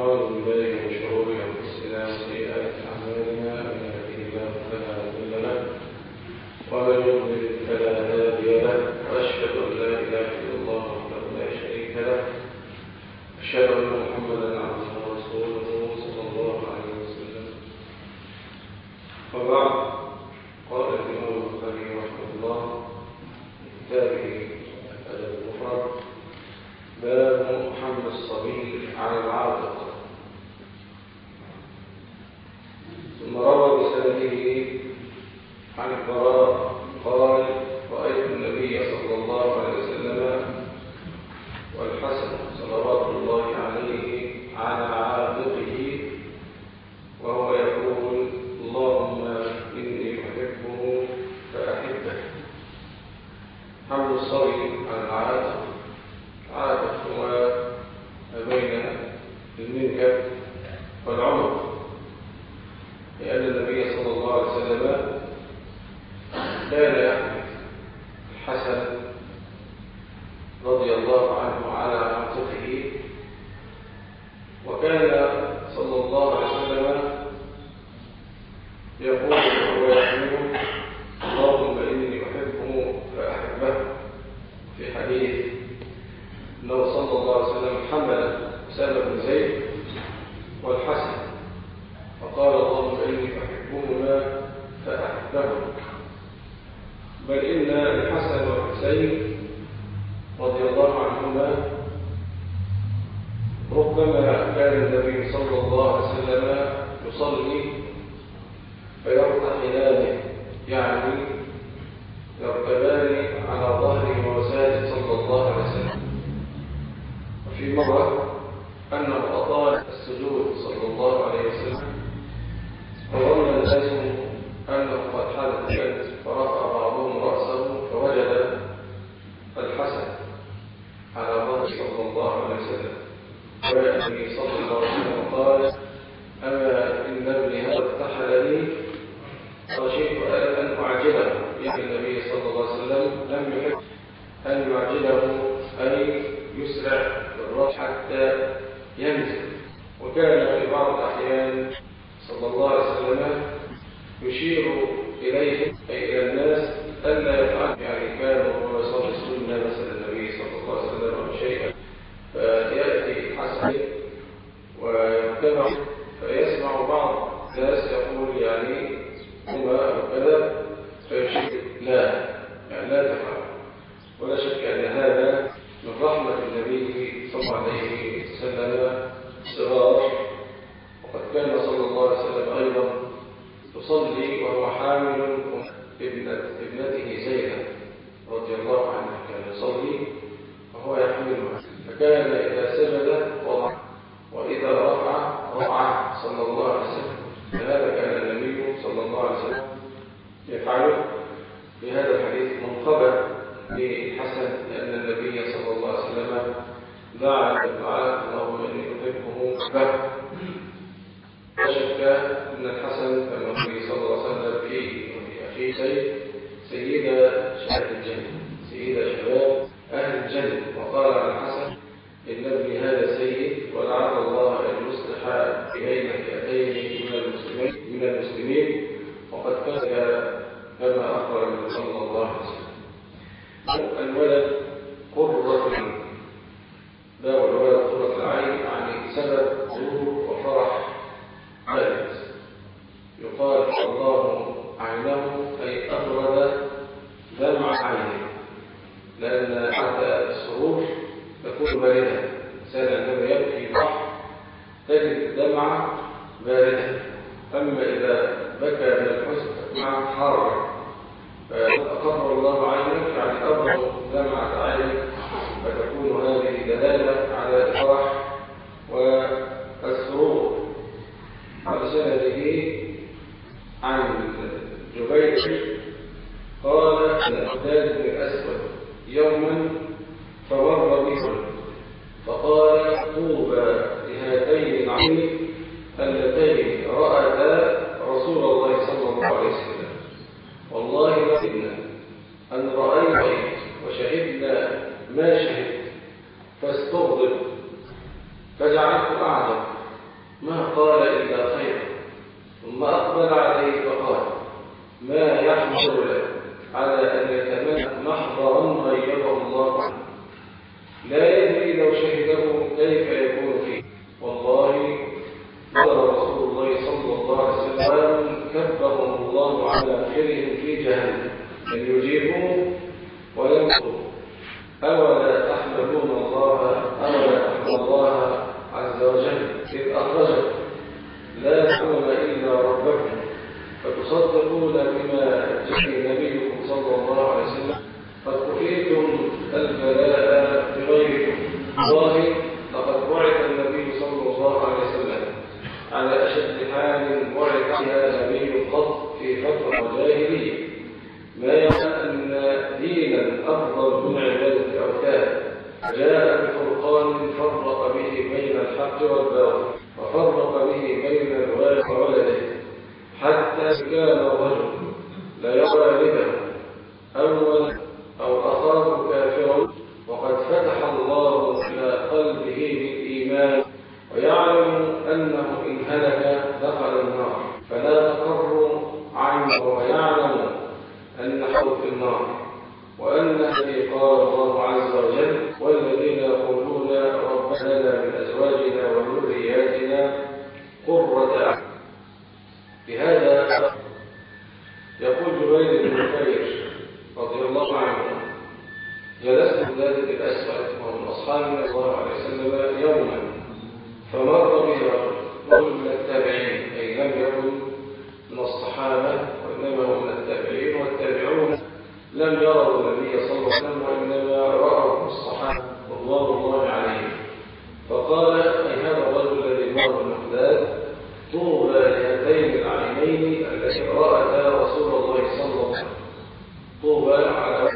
ونعوذ بالله من شرور أنفسنا وسيئات أعمالنا من يهده الله فلا مضل له ومن يضلل فلا هادي له وأشهد أن لا إله إلا الله وحده لا شريك له أشهد أن محمدا عبده ورسوله صلى الله عليه وسلم. وبعد قال الإمام البخاري رحمه الله كتابه الأدب المفرد باب حمل الصبي على العاتق ثم روى بسنده عن البراء قال رأيت النبي صلى الله عليه وسلم والحسن صلوات الله عليه على عاتقه وهو يقول اللهم إني أحبه فأحبه حمل الصبي على العاتق عاتق هو ما بين المنكب والعنق لأن النبي صلى الله عليه وسلم كان يحمل الحسن رضي الله عنه على عاتقه وكان صلى الله عليه وسلم يقول وهو يحمله اللهم إني أحبه فأحبه في حديث أنه صلى الله عليه وسلم حمل أسامة بن زيد والحسن فقال اللهم إني أحبهما فأحبهم بل إن الحسن والحسين رضي الله عنهما ربما كان النبي صلى الله عليه يصلي فيرتحلان يعني يركبان على ظهره وساجد صلى الله عليه وسلم. وفي مرة أنه أطال السجود صلى الله عليه وسلم فظن الناس أنه قد حدث شيء فرفع بعضهم رأسه فوجد الحسن على ظهر صلى الله عليه وسلم وجاء النبي صلى الله عليه وسلم وقال أما إن ابني هذا ارتحل لي خشيت أن أعجله يعني النبي صلى الله عليه وسلم لم يحب أن يعجله أي يسرع بالرأس حتى ينزل وكان في بعض الأحيان صلى الله عليه وسلم يشير إليه أي إلى الناس ألا يفعل يعني كان وهو يصلي السنة مثلا النبي صلى الله عليه وسلم أو شيئا فيأتي حسن ويتبع فيسمع بعض الناس يقول يعني هما أو كذا فيشير لا يعني لا تفعل ولا شك أن هذا من رحمة النبي صلى الله عليه وسلم صغار وقد كان صلى الله عليه وسلم أيضا يصلي وهو حامل ابنة ابنته زينب رضي الله عنها كان يصلي فكان إذا سجد وضع وإذا رفع رفع صلى الله عليه وسلم. فهذا كان النبي صلى الله عليه وسلم يفعله في هذا الحديث منقبل لحسن لأن النبي صلى الله عليه وسلم دعا الدعاء اللهم إني أحبه. به لا شك أن الحسن النبي صلى الله عليه وسلم فيه وفي أخيه سيد سيد شباب الجنة سيد شباب الجنة وقال عن الحسن إن ابني هذا سيد ولعل الله أن يصلح بين فئتين من المسلمين من المسلمين وقد كان كما أخبر النبي صلى الله عليه وسلم الولد قرة العين باب الولد قرة العين يعني سبب سرور وفرح عائد يقال الله عينه أي أبرد دمع عينه لأن حتى السرور تكون باردة إنسان عندما يبكي بحر تجد الدمع باردة أما إذا بكى من الحزن مع حارة فأقر الله عينك يعني أبرد دمعة عينك فتكون هذه دلالة على الفرح والسرور سنده عن جبير قال الأحداد بن الأسود يوما فمر بهم فقال طوبى لهاتين العين اللتين رأتا رسول الله صلى الله عليه وسلم. والله لكنا أن رأينا وشهدنا ما شهدت فاستغضب فجعلت أعجب ما قال إلا خيرا ثم أقبل عليه فقال ما يحمل له على أن يتمنى محضرا غيره الله عنه لا يدري لو شهده كيف يكون فيه والله قال رسول الله صلى الله عليه وسلم كبرهم الله على آخرهم في جهنم لم يجيبوا ولم يصروا أولا تحمدون الله أولا تحمد الله عز وجل إذ أخرجكم لا تحمد إلا ربكم فتصدقون بما جاء نبيكم صلى الله عليه وسلم قد كفيتم البلاء بغيركم والله لقد بعث النبي صلى الله عليه وسلم على أشد حال بعث فيها نبي قط في فترة الجاهلية ما يرى أن دينا أفضل من عبادة الأوثان جاء بفرقان فرق به بين الحق والباطل وفرق به بين الوالد وولده حتى كان الرجل لا يرى والده أول أو أخاه كافرا وقد فتح الله إلى قلبه بالإيمان ويعلم أنه إن هلك دخل النار فلا تقر عنه ويعلم أن حوت النار وأن الذي قال الله عز وجل والذين يقولون ربنا لنا من أزواجنا وذرياتنا قرة أعين. بهذا يقول جبير بن خير رضي الله عنه جلست بلاد الأسود ومن أصحاب صلى الله عليه وسلم يوما فمر به رجل من التابعين أي لم يكن من الصحابة وإنما هو من التابعين والتابعون لم يروا النبي صلى الله عليه وسلم وإنما رأوا الصحابة رضوان الله عليهم فقال أي هذا الرجل الذي مر بالمقداد طوبى لهاتين العينين التي رأتا رسول الله صلى الله عليه وسلم طوبى على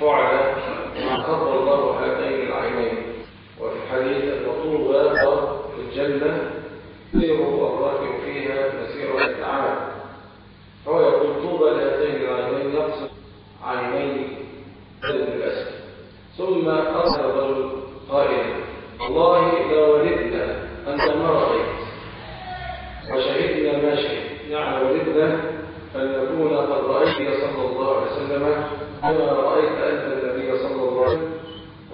فعل ما قضى الله هاتين العينين وفي الحديث أن طوبى في الجنة يسير الراكب فيها مسيرة عام فهو يقول طوبى لهاتين العينين يقصد عيني ابن الأسد ثم أرسل الرجل قائلا والله لو وددنا أنت ما رأيت وشهدنا ما شهد يعني وددنا أن نكون قد رأيت صلى الله عليه وسلم كما رأيت أنت النبي صلى الله عليه وسلم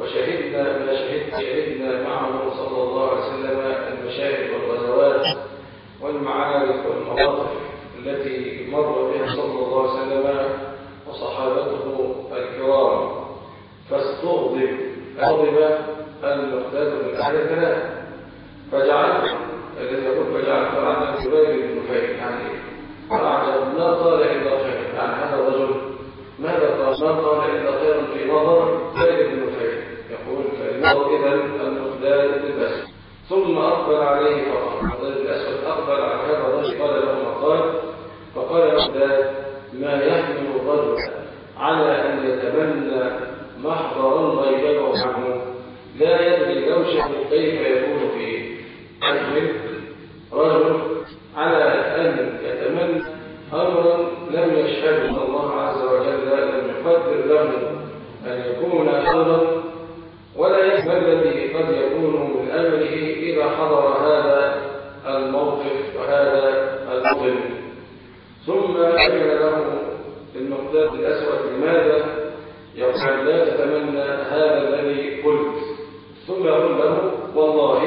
وشهدنا ما شهدت شهدنا معه صلى الله عليه وسلم المشاهد والغزوات والمعارك والمواقف التي مر بها صلى الله عليه وسلم وصحابته الكرام فاستغضب غضب المقتاد من أهل الكلام فجعلت الذي يقول فجعلت عن جبير بن نفيل يعني أعجب ما قال إلا خير يعني هذا الرجل ماذا قال ما قال إلا خيرا في نظر جبير بن نفيل يقول فإنه إذا المقداد بالبس ثم أقبل عليه فقال المقداد الأسود أقبل على هذا الرجل قال له ما قال؟ فقال المقداد ما يحمل الرجل على أن يتمنى محضرا غيبه عنه لا يدري لو شهد كيف يكون إذا حضر هذا الموقف وهذا الموطن ثم بين له المقداد الأسود لماذا؟ يقول لا تتمنى هذا الذي قلت. ثم يقول له والله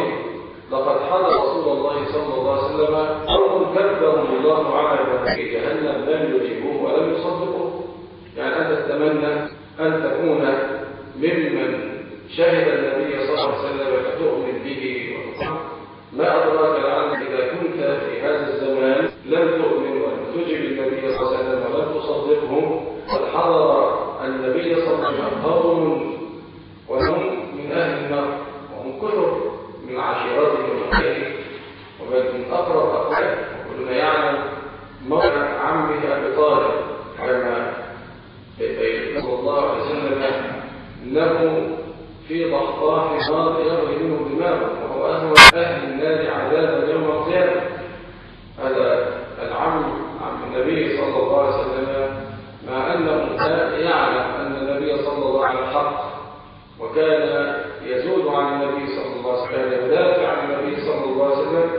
لقد حضر رسول الله صلى الله عليه وسلم قوم كذبهم الله على في جهنم لم يجيبوه ولم يصدقوه. يعني أنت تتمنى أن تكون ممن شهد الله وسلم فتؤمن به وتطعم ما أدراك لعل إذا كنت في هذا الزمان لم تؤمن ولم تجب النبي صلى الله عليه وسلم ولم تصدقه. قد حضر النبي صلى الله عليه وسلم قوم وهم من أهل النار وهم كثر من عشيرته ومحيته وبل من أقرب أقوال وكلنا يعلم موقع عمه أبي طالب كما صلى الله عليه وسلم له في ضحضاح نار يغرم دماغه وهو اهون أهل النار عذابا يوم القيامة. هذا العم عم النبي صلى الله عليه وسلم مع أنه يعلم أن النبي صلى الله عليه وسلم حق وكان يزود عن النبي صلى الله عليه وسلم كان يدافع عن النبي صلى الله عليه وسلم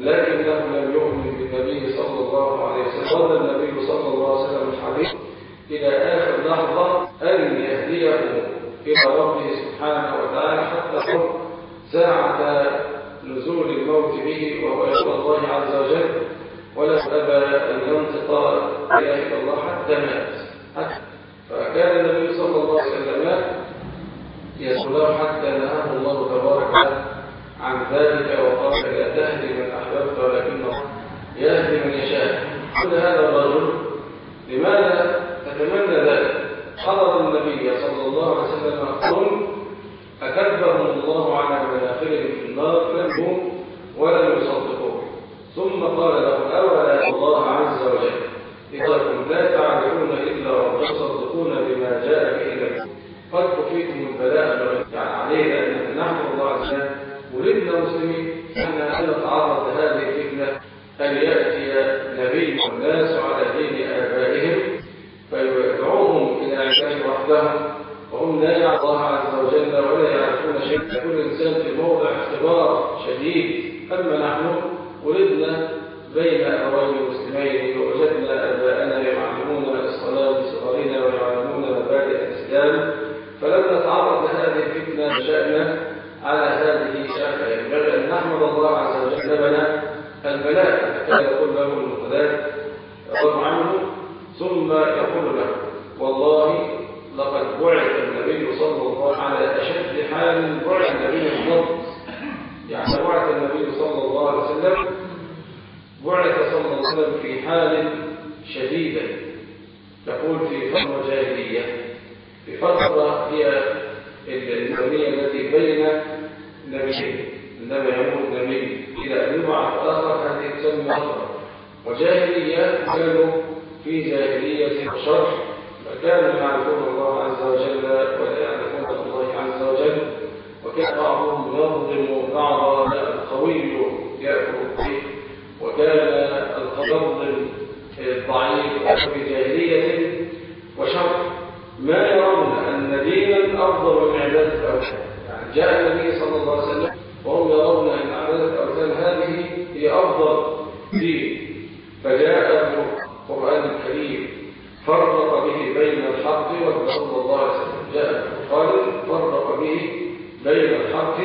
لكنه لم يؤمن بالنبي صلى الله عليه وسلم. ظل النبي صلى الله عليه وسلم الحديث إلى آخر لحظة أن يهديه إلى ربه سبحانه وتعالى حتى ساعة نزول الموت به وهو يقول الله عز وجل ولا أبى أن ينطق إله إلا الله حتى مات فكان النبي صلى الله عليه وسلم يسأله حتى نهاه الله تبارك عن ذلك وقال لا تهدي من أحببت ولكن الله يهدي من يشاء كل هذا الرجل لماذا تتمنى ذلك حضر النبي صلى الله عليه وسلم قوم أكبهم الله على مناخرهم في النار لم يهم ولم يصدقوه ثم قال لهم أولا الله عز وجل إذا كنتم لا تعرفون إلا رب تصدقون بما جاء به إليكم قد كفيتم البلاء يعني علينا أن نحمد الله عز وجل ولدنا مسلمين أن أن نتعرض لهذه الفتنة أن يأتي نبي والناس على دين آبائهم فيدعوهم إلى عباده وحدهم وهم لا يعرف الله عز وجل ولا يعرفون شيء كل إنسان في موضع اختبار شديد أما نحن ولدنا بين أبوين مسلمين ووجدنا آباءنا يعلمون الصلاة بصغرنا ويعلمون مبادئ الإسلام فلم نتعرض لهذه الفتنة شأننا على هذه الشافة ينبغي أن نحمد الله عز وجل لنا البلاء كان يقول له المقداد الله عنه ثم يقول له والله لقد بعث النبي صلى الله عليه وسلم على أشد حال بعث النبي الضبط يعني بعث النبي صلى الله عليه وسلم بعث صلى الله عليه وسلم في حال شديدة تقول في فترة جاهلية فترة هي الزمنية التي بين نبيين عندما يموت نبي إلى أن يبعث آخر هذه تسمى فترة وجاهلية كانوا في جاهلية الشرح فكانوا يعرفون الله عز وجل ولا يعرفون الله عز وجل. وكان بعضهم يظلم بعضا القوي يأكل به وكان القدر الضعيف في جاهلية جاء النبي صلى الله عليه وسلم وهم يرون أن عبادة الأوثان هذه هي أفضل دين فجاء القرآن الكريم فرق به بين الحق والرسول الله عليه وسلم جاء القرآن فرق به بين الحق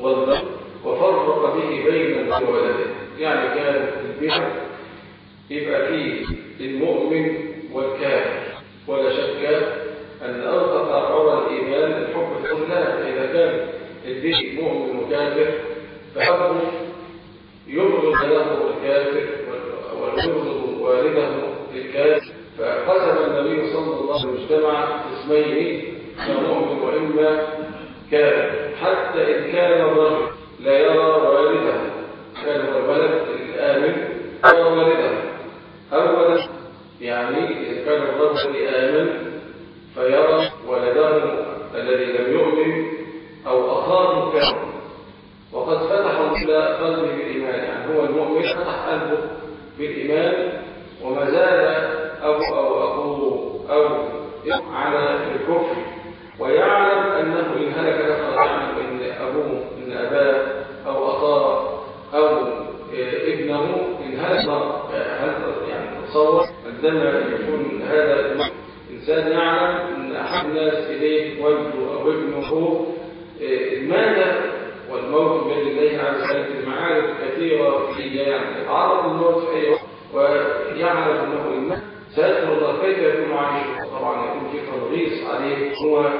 والبر وفرق به بين الأب والده يعني كان البيع يبقى فيه المؤمن والكافر. ولا شك الإيمان الله إذا كان البيع مؤمن وكافر فحبه يبغض له الكافر ويبغض والده الكافر فقسم النبي صلى الله عليه وسلم اسمين مؤمن وإما كافر حتى إن كان الرجل لا يرى والده كان هو الولد الآمن يرى والده أولا يعني إذا كان الرجل آمن فيرى ولده الذي لم يؤمن أو أخاه كافر وقد فتحوا إلى قلبه بالإيمان يعني هو المؤمن فتح قلبه بالإيمان وما زال أو أو أخوه أو على الكفر ويعلم أنه إن هلك له يعلم أن إن أباه أو أخاه أو ابنه إن هلك هل يعني تصور عندما يكون هذا الإنسان يعلم أن أحد الناس إليه والده أو ابنه مات والموت بين الله عز وجل المعارف كثيرة في يعني يتعرض للموت في أي وقت ويعلم أنه إن سيدخل الله كيف يكون عايش طبعا يكون في تنغيص عليه هو